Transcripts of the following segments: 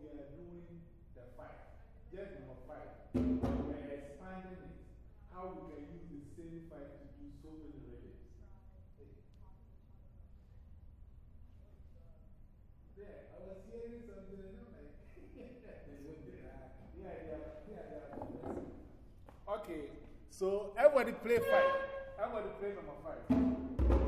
we are doing the fight, Just number five. We are expanding it. How we can use the same fight to do so many rhythms. Yeah, I was hearing something and I'm like, yeah, yeah, yeah, yeah. Okay, so everybody play five. Everybody play number five.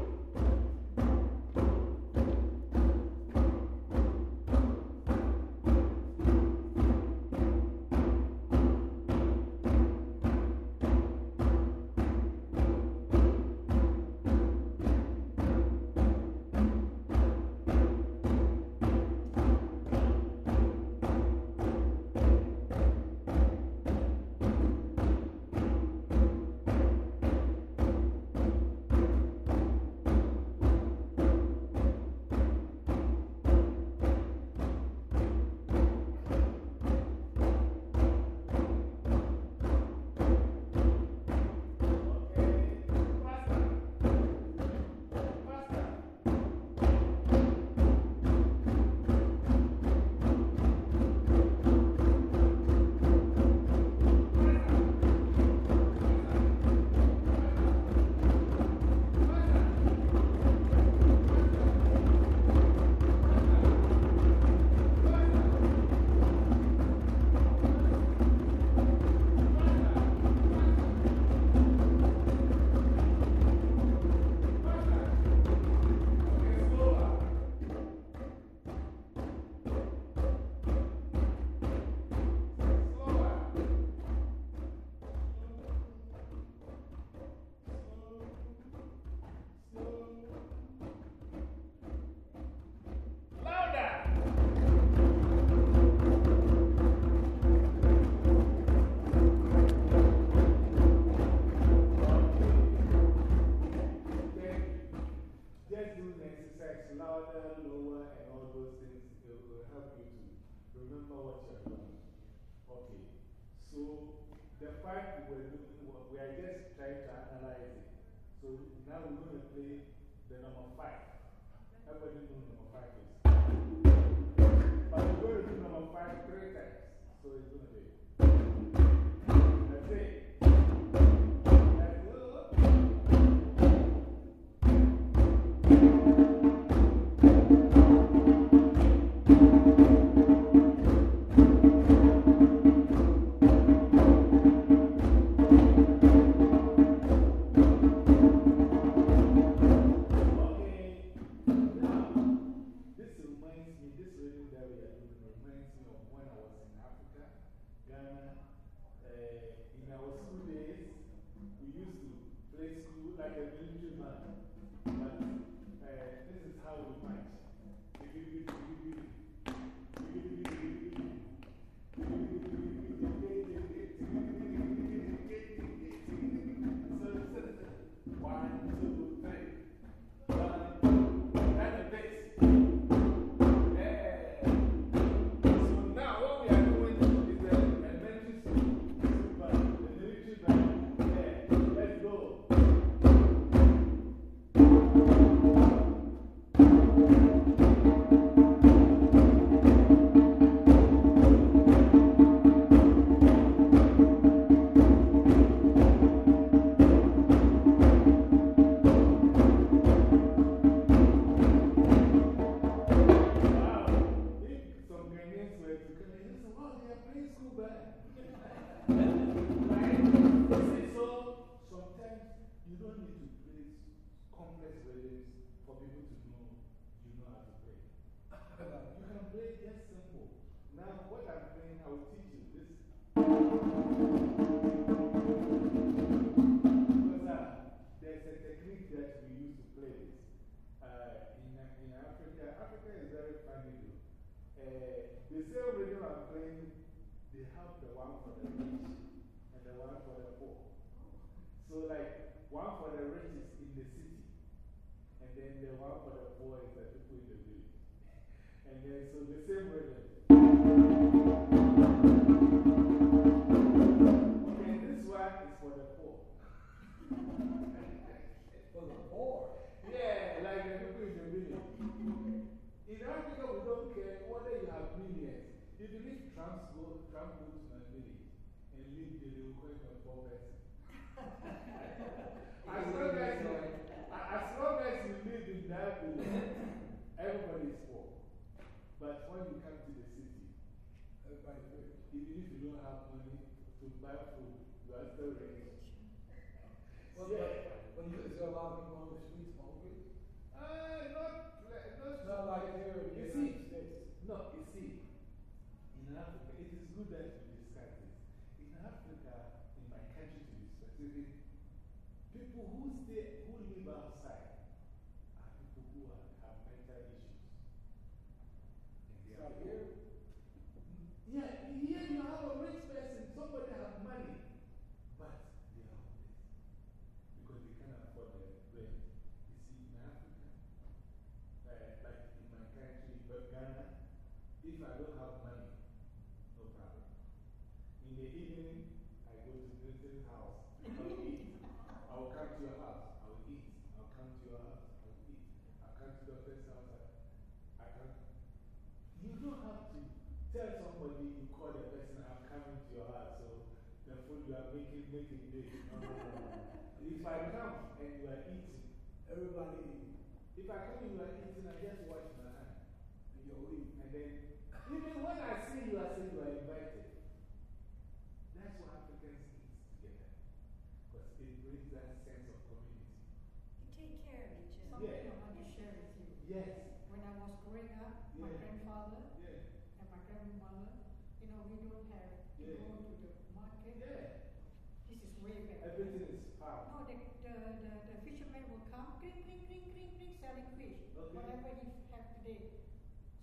now we're going to play the number five. Everybody knows number five is. But we're going to do number five three times. So it's going to be. two days, we used to play school like a military man. But uh, this is how we march. If you, if you, you Eh, the same rhythm I'm playing, they have the one for the rich and the one for the poor. So, like, one for the rich is in the city, and then the one for the poor is the people in the village. And then, so the same rhythm. Okay, this one is for the poor. for the poor? Yeah, like the people in the village. In Africa, we don't care whether you have millions. If you leave Trump's go, Trump go to my village and leave the request of four persons. as, long as, you, as long as you live in that village, everybody is poor. But when you come to the city. Oh, even if you don't have money to buy food, you are still rich. Well, yeah. But you there a lot of people on the streets hungry? Uh, not it's not like here. You see, no, you see, in Africa, it is good that we discuss this. In Africa, in my country to be specific, people who stay, who live outside, are people who are, have mental issues. So here. Everybody. If I come in, you are eating, I just wash my hand. And you're eating. And then, even when I see you, I say you are invited. That's what Africans eat together. Because it brings that sense of community. You take care of each other. Something. I want to share with you. Yes. When I was growing up, yeah. my grandfather yeah. and my grandmother, you know, we don't have to yeah. go to the market. Yeah. Everything is. No, the, the, the, the fisherman will come, green, green, green, green, green, selling fish, okay. whatever he have today.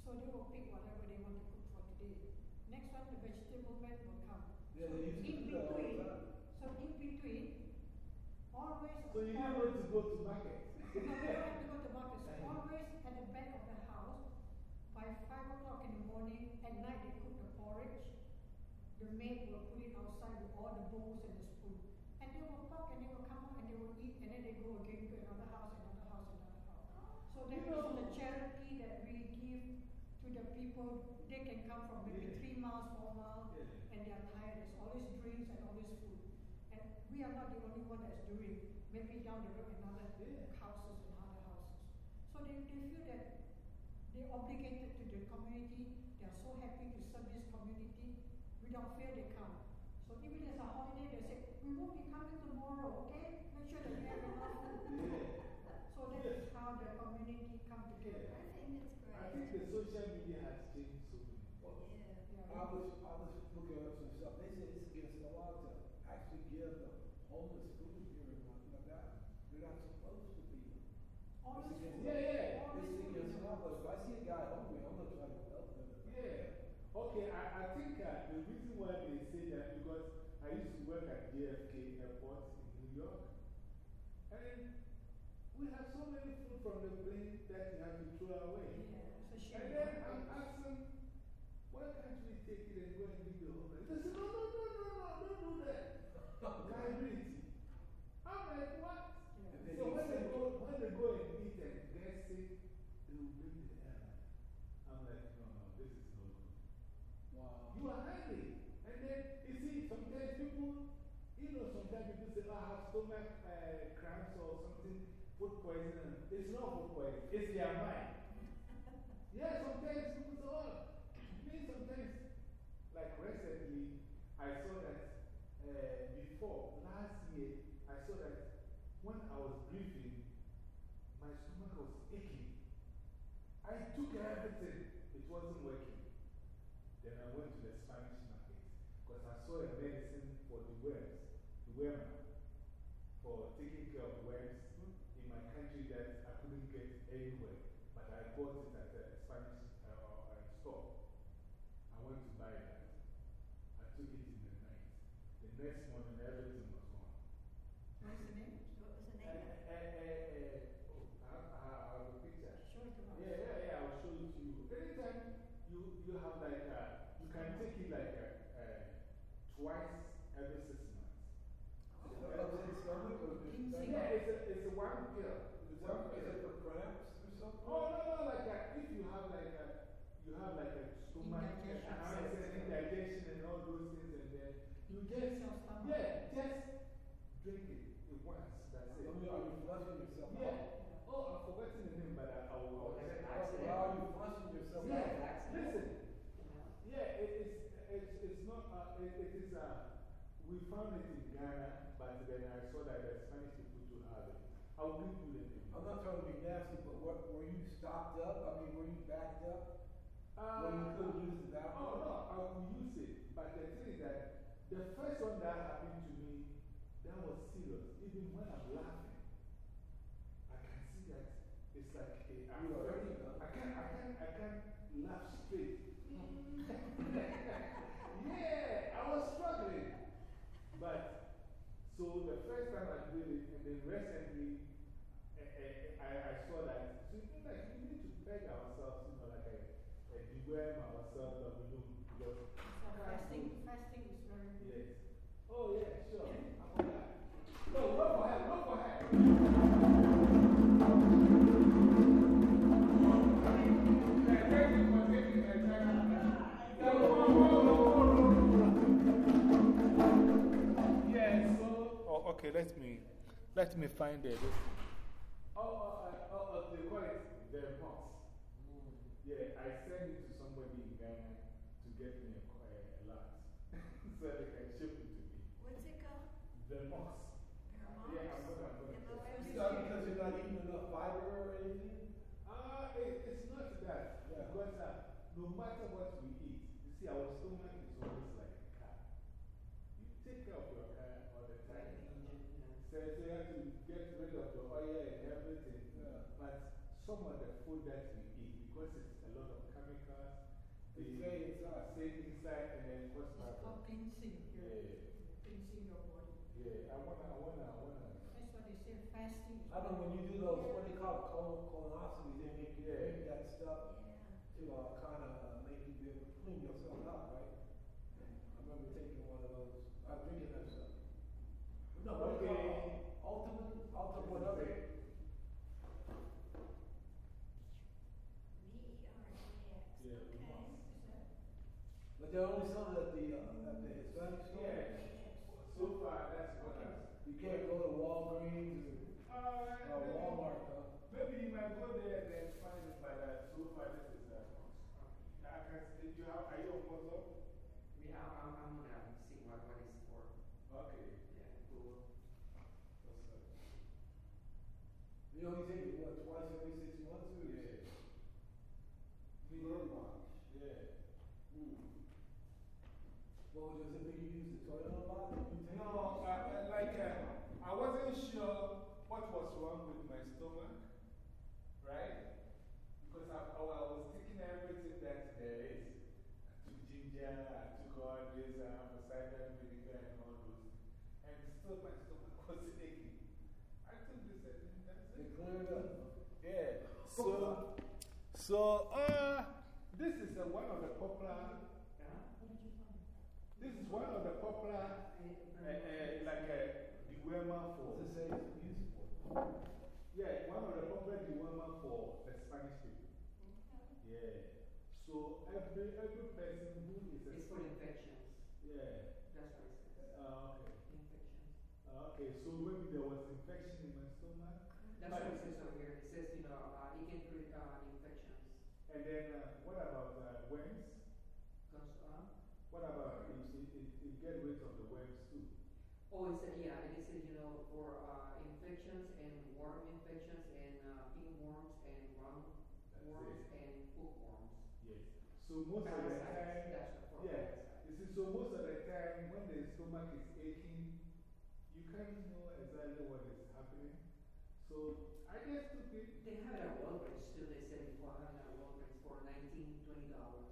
So they will pick whatever they want to cook for today. Next one, the vegetable man will come. Yeah, so in between, so in between, always. So you never have to go to market. no, we don't have to go to market. So always at the back of the house, by five o'clock in the morning, at night they cook the porridge. The maid will put it outside with all the bowls and the they will and they will come out and they will eat and then they go again to another house, another house, another house. So that know- the charity that we give to the people. They can come from maybe Yeah. three miles, four miles, Yeah. and they are tired. There's always drinks and always food. And we are not the only one that's doing. Maybe down the road another Yeah. houses and other houses. So they, they feel that they're obligated to the community. They are so happy to serve this community. Without fear, they come. So even there's a holiday, they say, we won't be coming tomorrow, okay? Make sure that you have enough food. Yeah. So that is how the community come together. I think it's great. I think the social media has changed so many things. Yeah. I was, I was looking up some stuff, they said it's against the law to actually give the homeless food here in Madonna. You're not supposed to be. All It's against- Yeah, yeah. all It's this against is- the law, but if I see a guy hungry, I'm gonna try to help him. Yeah. Okay, I, I think uh, the reason why they say that because I used to work at JFK Airport in New York. And we have so many food from the plane that you have to throw away. Yeah, it's a shame. And then I'm asking, why can't we take it and go and give the homeless? They say, no, no, no, no, no, don't do that. Liability. I'm like, what? Yeah. So when they, go, when they go and eat and get sick, they will bring the airline. I'm like, no, no, this is no good. Wow. You are hungry. And then, you see, sometimes people, you know, sometimes people say, oh, I have stomach uh, cramps or something, food poisoning. It's not food poisoning, it's their mind. yeah, sometimes people say, oh, me sometimes, like recently, I saw that uh, before, last year, I saw that when I was breathing, my stomach was aching. I took everything, it wasn't working. Then I went to the Spanish market because I saw a medicine for the worms, the worm, for taking care of worms in my country that I couldn't get anywhere. But I bought it at a Spanish uh, uh, store. I went to buy that. I took it in the night. The next morning, everything was gone. What's the name? What was the name? uh, uh, oh, I, I, I have a picture. Show it to us. Yeah, yeah, yeah, I'll show it to you. Anytime you, you have like, uh, you can take it like uh, twice every six months. Is it upset stomach or is it? Ginseng. Yeah, it's a, it's a one pill. Is One that, is pill. it for cramps or something? Oh, no, no, like uh, if you have like a, you have like a stomach, Indigestion. it's an and all those things, and then you just, Your stomach. yeah, just drink it at once. That's it. mean, are you flushing yourself out? Yeah. Oh, I'm forgetting the name, but I, I will. I will check. How are you flushing yourself Yeah, out? listen. Yeah, it is, it's, it's not, uh, it, it is, uh, we found it in Ghana, but then I saw that the Spanish people too have it. I'll give you the name. I'm not trying to be nasty, but what, were you stocked up? I mean, were you backed up? Uh, Where you couldn't use the bathroom? Oh, no, I will use it. But the thing is that the first one that happened to me, that was serious. Even when I'm laughing, I can see that it's like a, I'm You are very- hurting. I can't, I can't, I can't laugh straight. Yeah, I was struggling. But, so the first time I did it, and then recently, eh, eh, I, I saw that, so you know, like, we need to peg ourselves, you know, like a, a deworm ourselves, we don't, because. Fasting, fasting is very good. Yes. Oh, yeah, sure. Find it. Oh, oh, uh, oh, oh, they call it the box. Yeah, I sent it to somebody in Ghana to get me a, a, a lot so they can ship it to me. What's it called? The box. Yeah, I'm gonna, I'm gonna. Is that because you're not eating enough fiber or anything? Ah, it, it's not that. Yeah. Because uh, no matter what we eat, you see, our stomach is always like a car. You take care of your car all the time. So, you have to get rid of the oil and everything. But some of the food that we eat, because it's a lot of chemicals, They stay inside. stay inside and then cause It's called cleansing. Yeah. Cleansing your body. Yeah, I wanna, I wanna, I wanna. That's what they say, fasting I know when you do those, what they call colon, colonoscopies, they make you drink that stuff. Yeah. to uh, kind of uh, make you be able to clean yourself out, right? I remember taking one of those, uh, drinking that stuff. No, what do you call? Ultimate, ultimate, whatever. V-E-R-G-X. Yeah, Okay. But they're only selling at the, uh, at the Hispanic store. Yeah. So far, that's what I. You can't go to Walgreens Uh, or uh, Walmart, huh? Maybe you might go there and then find it, but uh, so far this is. Uh, I can see you have, are you on WhatsApp? Yeah, I'm, I'm gonna see what, what it's for. Okay. Yeah, Google. What's up? You only take it, what, twice every six months or? Yeah. Very much. Yeah. Well, does it make you use the toilet a lot? No, uh, uh, like, uh, I wasn't sure what was wrong with my stomach, right? Because I, I was taking everything that there is. I took ginger, I took all this, uh, cider vinegar and all those. And still my stomach was aching. I took this and that's They it. clear it up. Yeah. So, so, uh, this is uh, one of the popular, What did you find? this is one of the popular, uh, uh, like, uh, dewormer for. What's it say it's used for? Yeah, one of the popular dewormer for the Spanish people. Yeah. So every, every person who is a It's for infections. Yeah. That's what it says. Uh, okay. Infections. Uh, okay, so maybe there was infection in my stomach. That's what it says over here. It says, you know, uh, it can treat uh, infections. And then uh, what about uh, worms? Uh, What about it, it, it, it get rid of the worms too? oh, it said, yeah, it says, you know, for uh, infections and worm infections and uh, pinworms and round worms it. and hookworms. Yes. So most of the time, That's yeah. You see, so most of the time when the stomach is aching, you can't know exactly what is happening. So I just took it. They have it at Walgreens too. They said before having it at Walgreens for $19,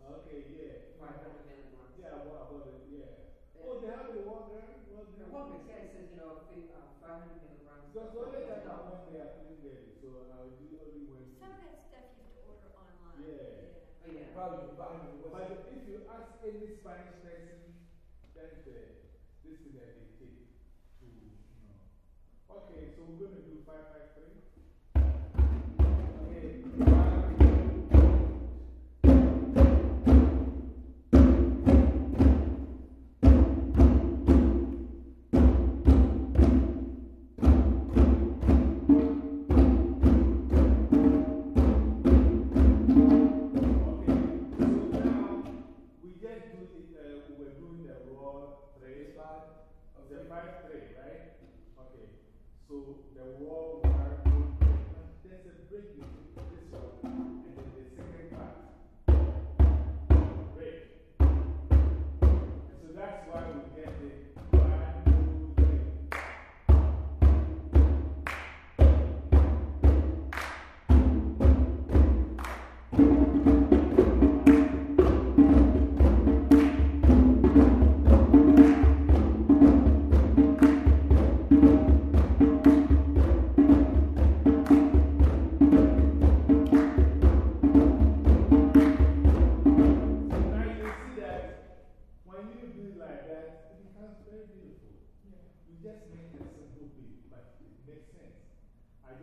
Okay, yeah. 500 milligrams. Yeah, what about it? Yeah. Oh, they have the one gram? One Walgreens, yeah, it says, you know, uh, 500 milligrams. Because for only time I $20. went there, I couldn't get it. So I would do only when. Some of that stuff you have to order online. Yeah. Oh, yeah. Probably can find it. But it? if you ask any Spanish person, that's the, this is that they take to, you know. Okay, so we're going to do 553. Okay. Okay, so now we just do it, uh, we were doing the raw three, Five? the five three, right? So the one, there's a break between this one and the second part.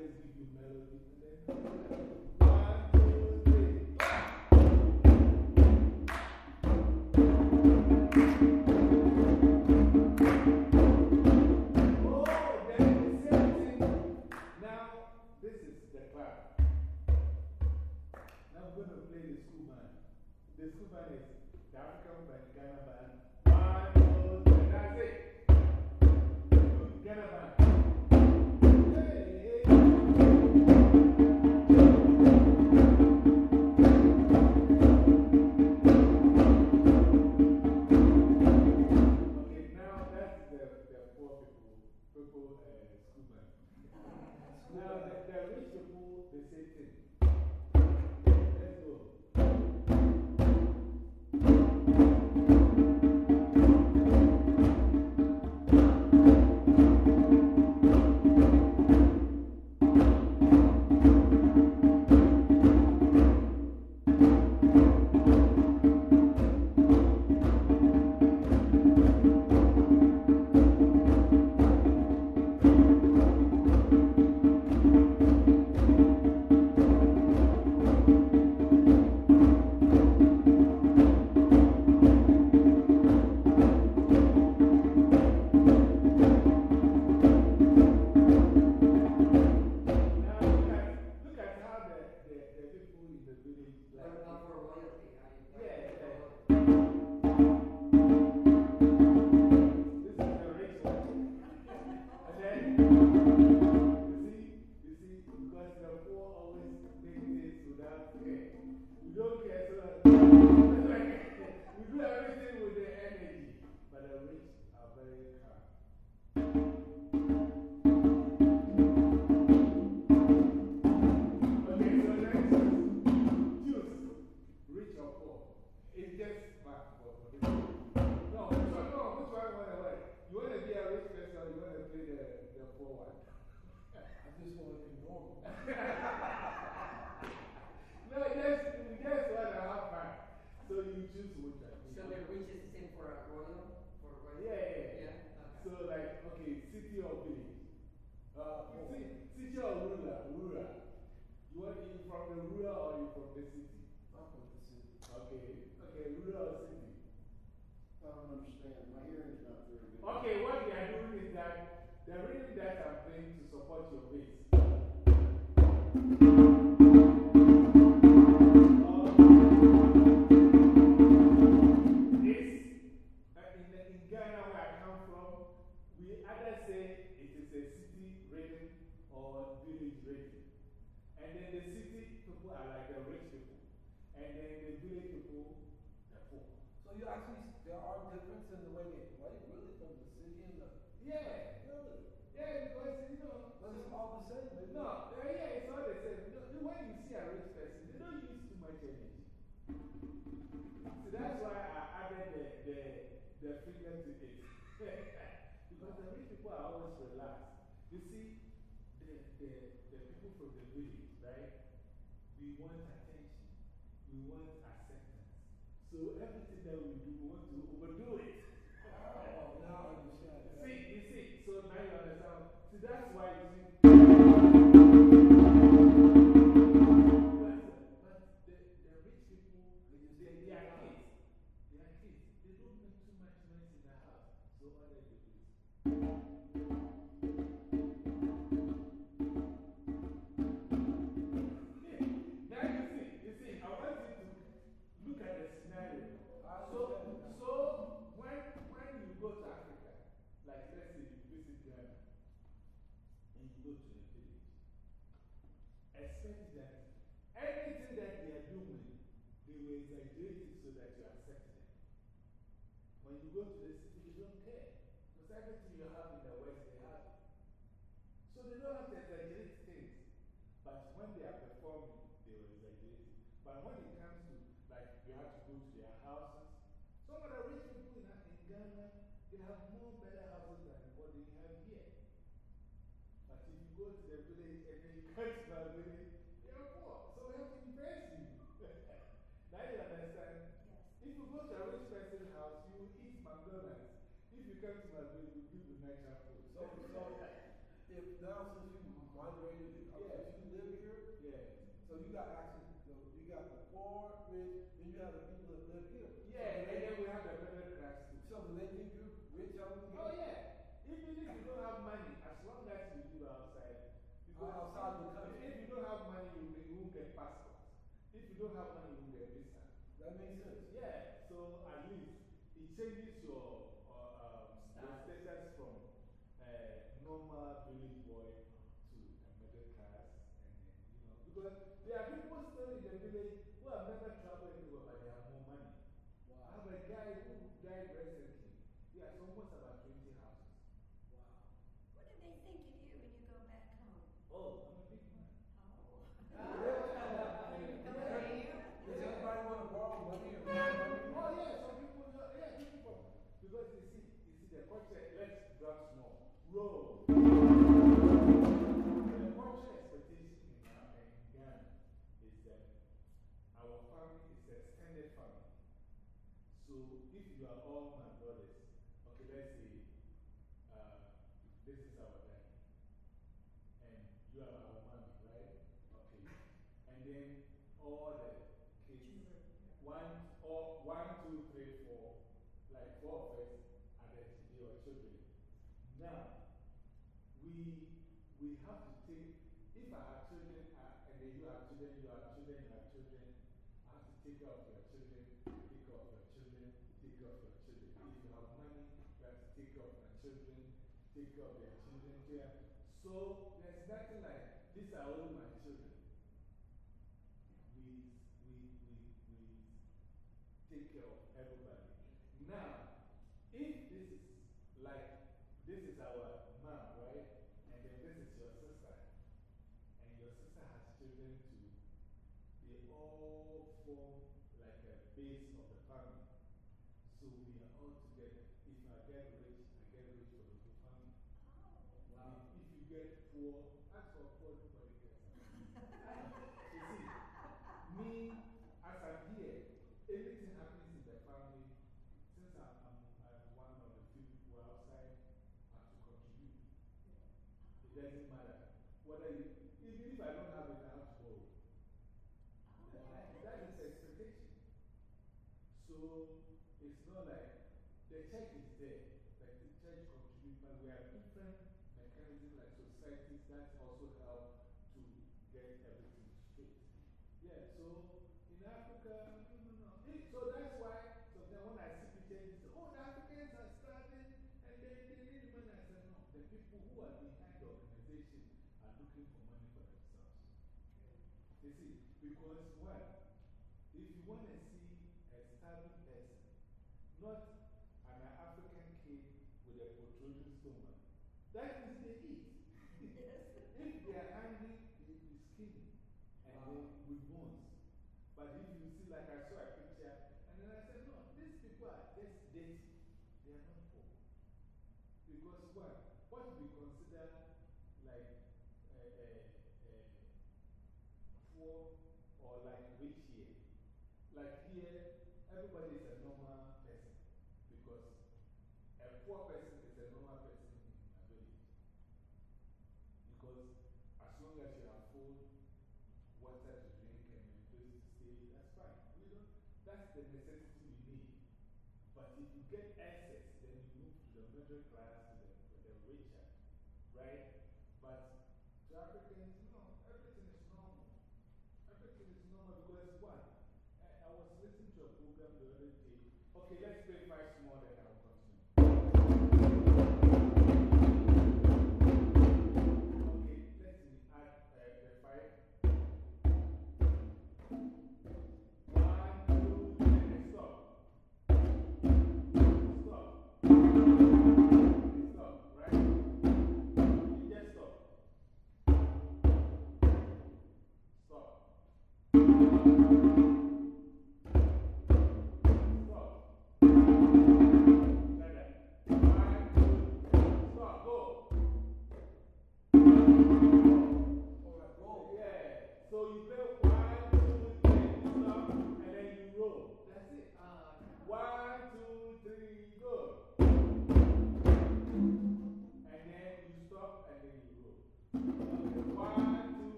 The school band. Is the African band, Ghana band. Don't care, so that, we do everything with the energy. But the rich are very calm. Okay, so next is choose rich or poor. It's just back for for this. No, which one? No, which one? What, what? You want to be a rich person or you want to play the, the poor one? I just want to be normal. No, just, you just want to have fun. So you choose which one. So the rich is the same for a royal? For a royal? Yeah, yeah, yeah. Yeah? So, like, okay, city or village? Uh, You see, city or rural? Rural. You want you from the rural or you from the city? I'm from the city. Okay, okay, rural or city? I don't understand. My hearing is not very good. Okay, what they are doing is that the rhythm that I'm playing to support your bass. Then the village people, the poor. So you actually, there are differences in the way they play, really, from the city and the. Yeah. Really? Yeah, because, you know. But it's all the same. No, yeah, it's all the same. No, you- when you see a rich person, they don't use too much energy. So that's why I added the, the, the finger to it. because the rich people are always relaxed. You see, the, the, the people from the village, right? We want attention, we want acceptance. So everything that we do, we want to overdo it. Oh, now I understand. See, you see, so now you understand. See, that's why you see. Expect that everything that they are doing, they will exaggerate it so that you accept them. When you go to the city, you don't care. Because everything you have in the West, they have it. So they don't have to exaggerate things. But when they are performing, they will exaggerate it. But when it comes to, like, you have to go to their houses, some of the rich people in, in Ghana, they have more better houses than what they have here. But if you go to the village and then you come to my village, they are poor. So we have to impress you. now you understand? You go to a rich person's house, you will eat McDonald's. If you come to my village, we give you natural food. So, so, if now since you migrated, uh, Yeah. you live here, yeah. so you got access, so you got the poor, rich, then you have the people that live here. Yeah, and then we have the middle class too. So do they think you rich over here? Oh, yeah. Even if you don't have money, as long as you do outside. Because Outside the country. If you don't have money, you, you won't get passport. If you don't have money, you won't get visa. That makes sense. Yeah, so at least it changes your, uh, um, your status from uh, normal village boy to a middle class. And then, you know, because there are people still in the village who have never traveled anywhere, but they have more money. I have a guy who died recently. He has almost about see, let's drop small. Take care of your children, take care of your children, take care of your children. If you have money, you have to take care of your children, take care of your children care. So there's nothing like, these are all my children. We, we, we, we take care of everybody. that also help to get everything straight. Yeah, so in Africa, eh, so that's why sometimes when I see the say, oh, the Africans are starting and they, they need money. I said, no, the people who are behind the organization are looking for money for themselves. You see, because what? If you want to see a starving person, not an African kid with a protruding stomach, that is get access, then you move to the middle class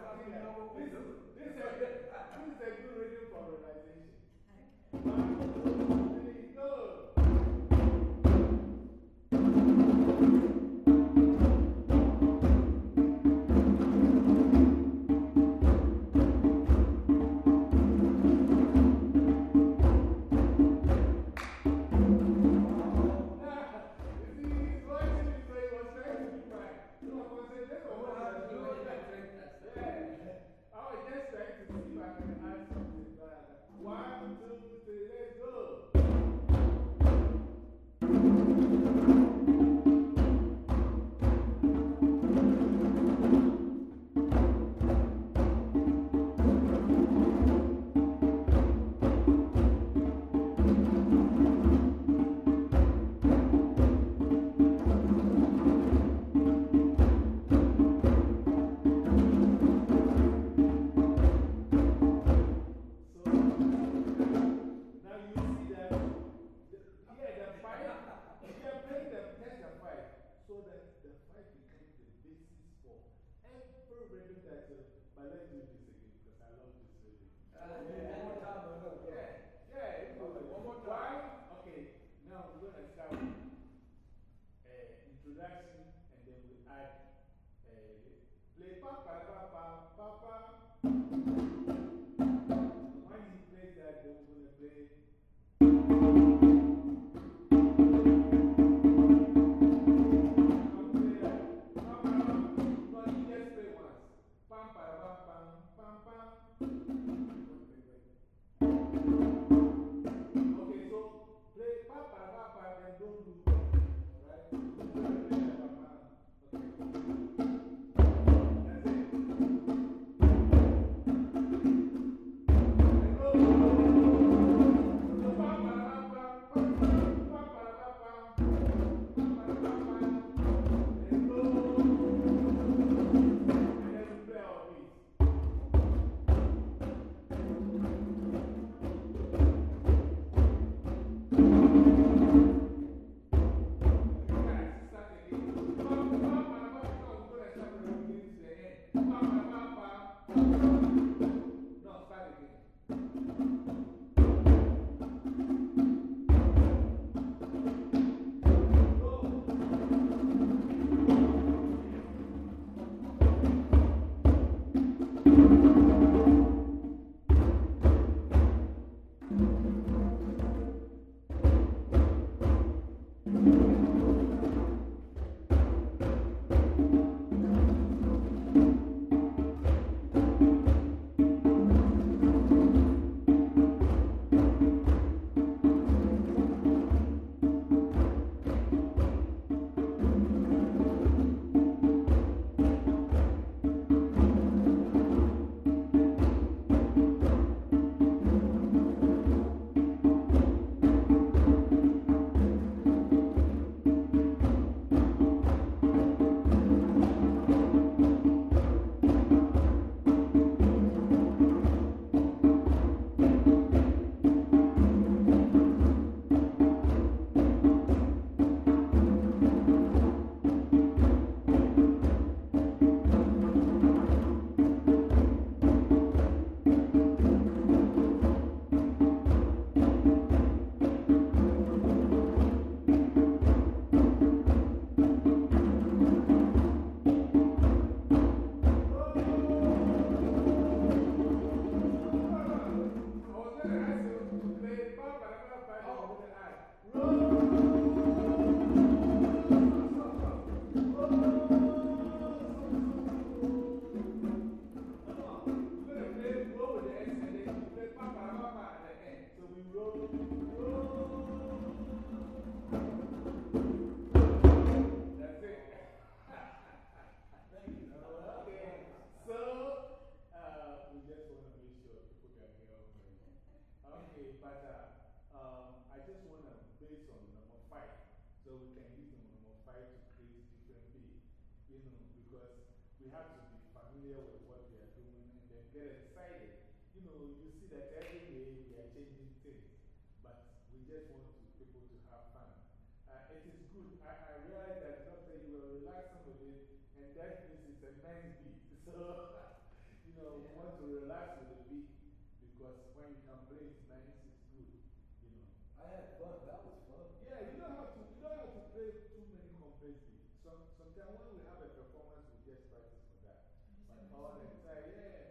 it again. Sounds I like think you know what we this, do. this, is a, this is a good radio for organization. But let's do this again because I love this. Uh, yeah, one more time, no. Yeah, yeah, one more time. Okay, now we're going to start with uh, introduction and then we'll add uh, play pa pa pa pa pa pa. He plays that, then we're going to play. So we can use the monomorphy to create different beings, you know, because we have to be familiar with what we are doing and then get excited. You know, you see that every day we are changing things, but we just want to, people to have fun. Uh, it is good. I, I realize that after you relax a little it, and that this is a nice beat. So, you know, we want to relax with the beat because when you can play, it's nice had fun. That was fun. Yeah, you don't have to, you don't have to play too many complex. Some, sometimes when we have a performance, we just practice for that. But all the time, yeah.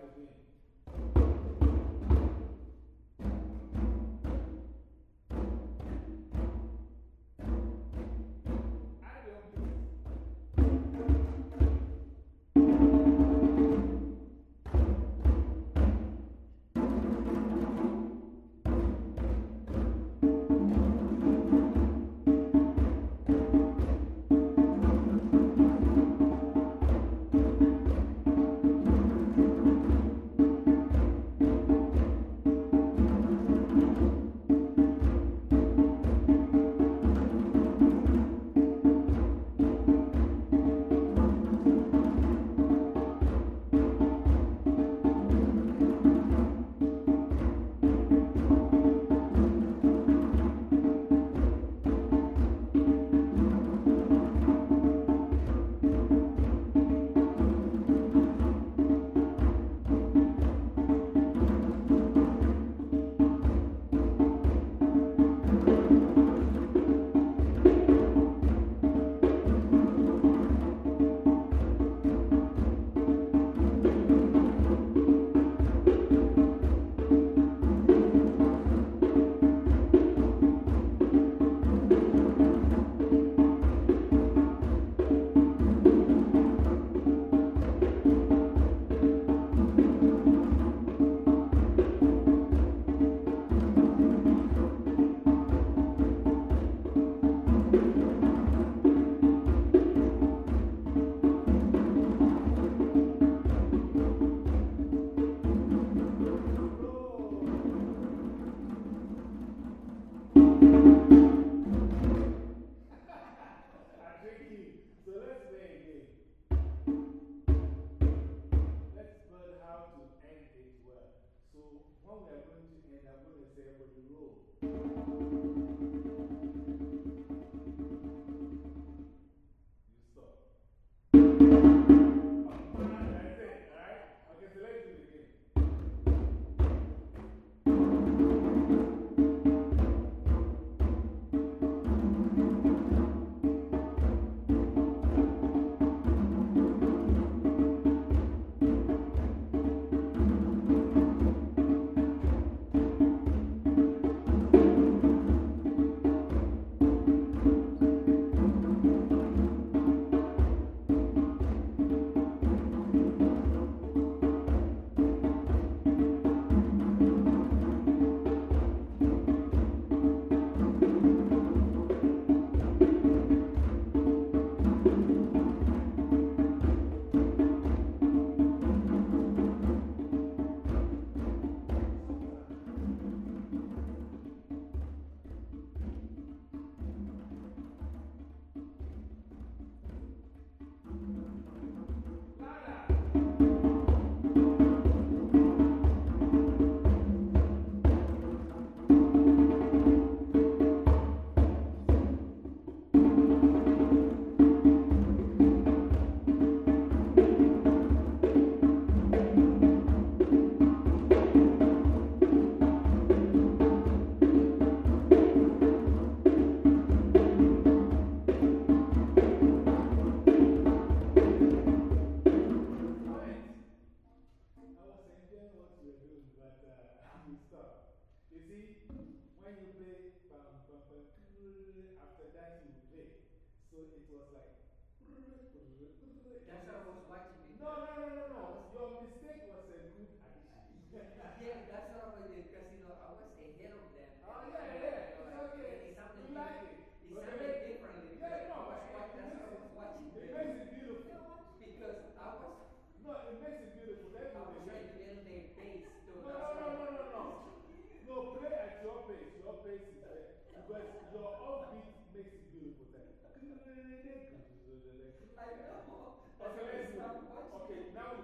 back again.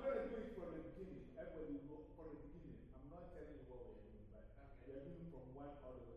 going to do it from the beginning. Everybody go from the beginning. I'm not telling you what we're doing, but we're doing from one all the way.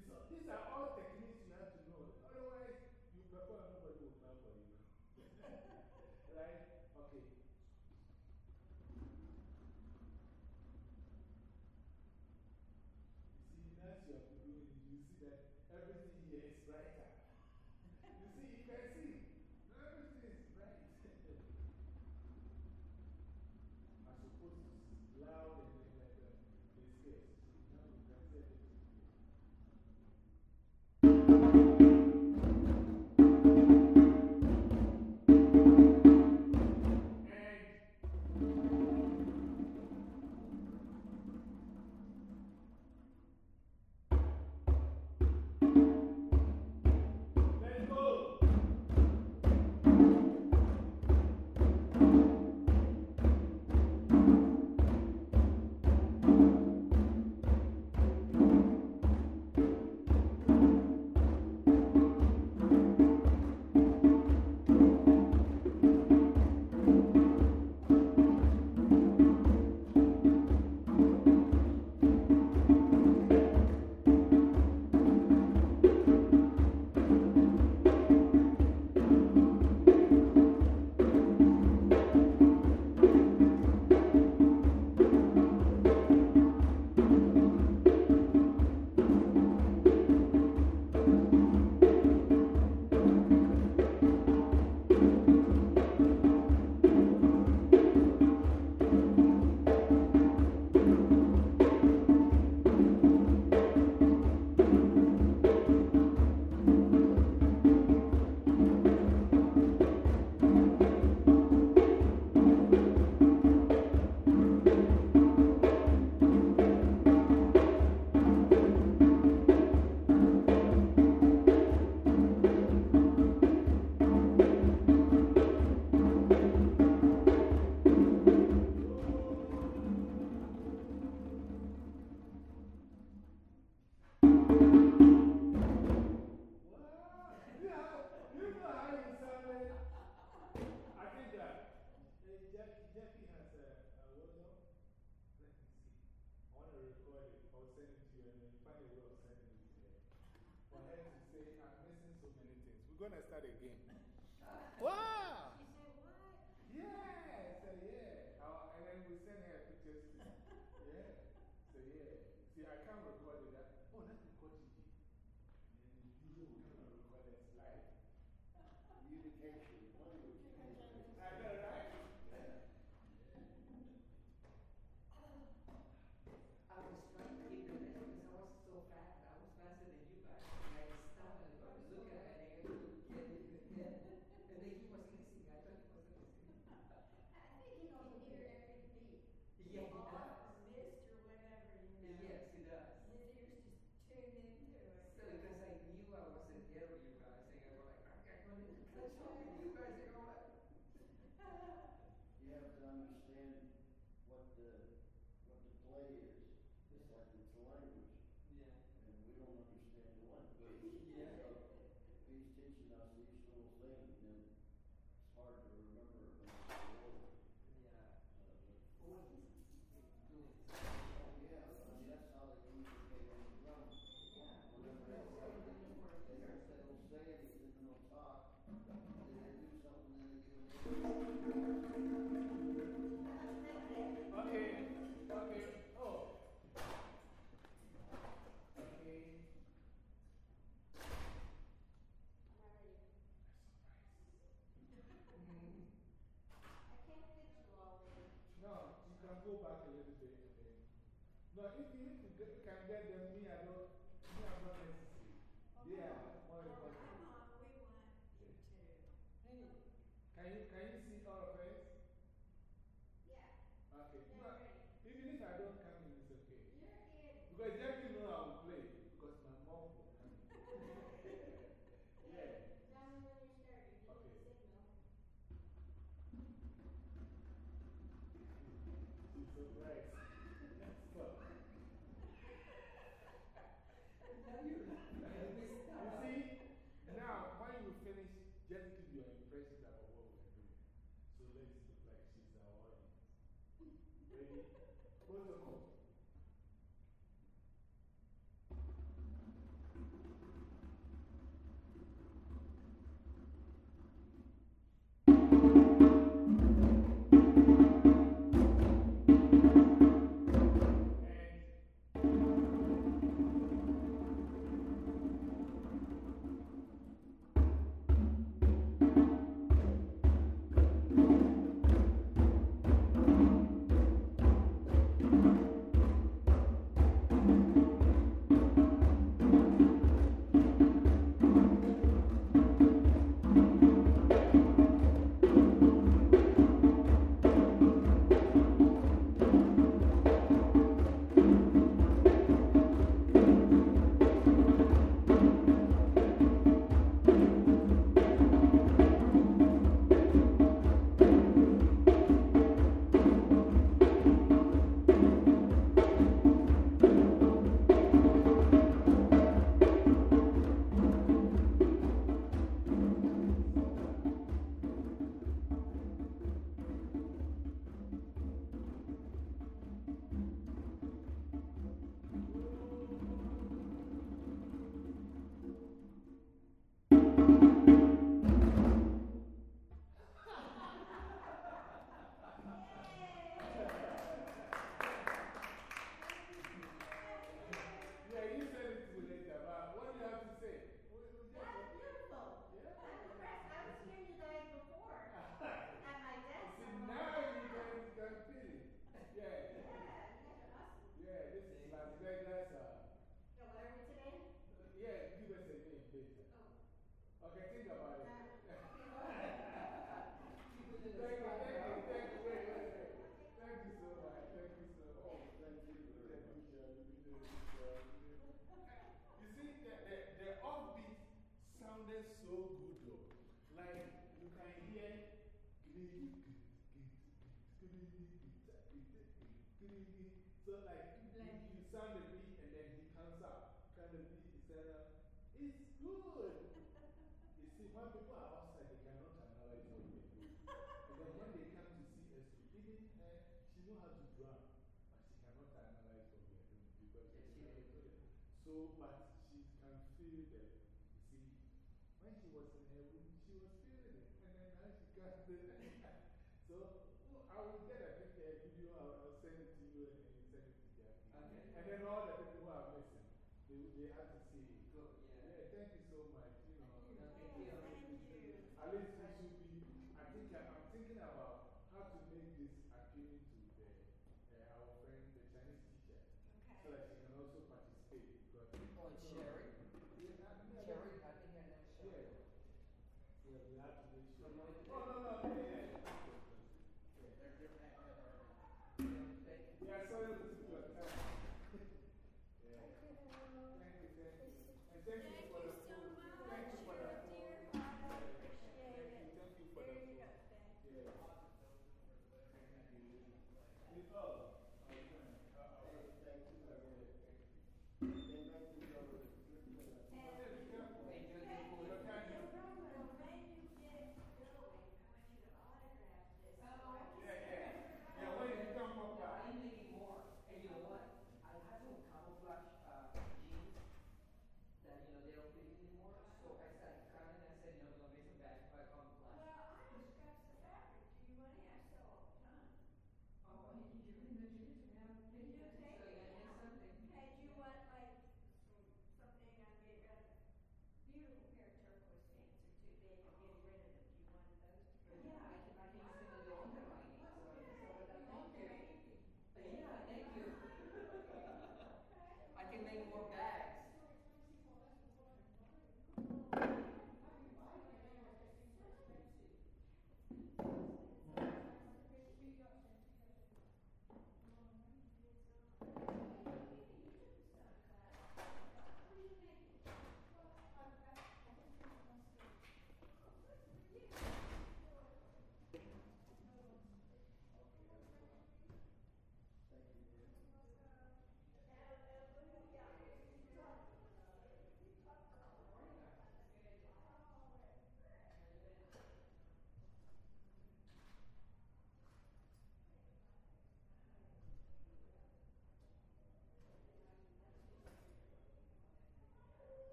These are, these are going to start again. wow! She said, What? Yeah! I said, Yeah. And then we sent her pictures. yeah. So, yeah. See, I can't record it. go back a little bit again. No, if you can get them, me, I don't, So like Blending. you, you sound a B and then he comes up. Kind of B He said, it's good. you see, when people are outside, they cannot analyze what we do. And then when they come to see us, even her, she knows how to drum, but she cannot analyze what we are doing because yes, she never did it. So, but she can feel that. You see, when she was in her room, she was feeling it, and then now she got the. so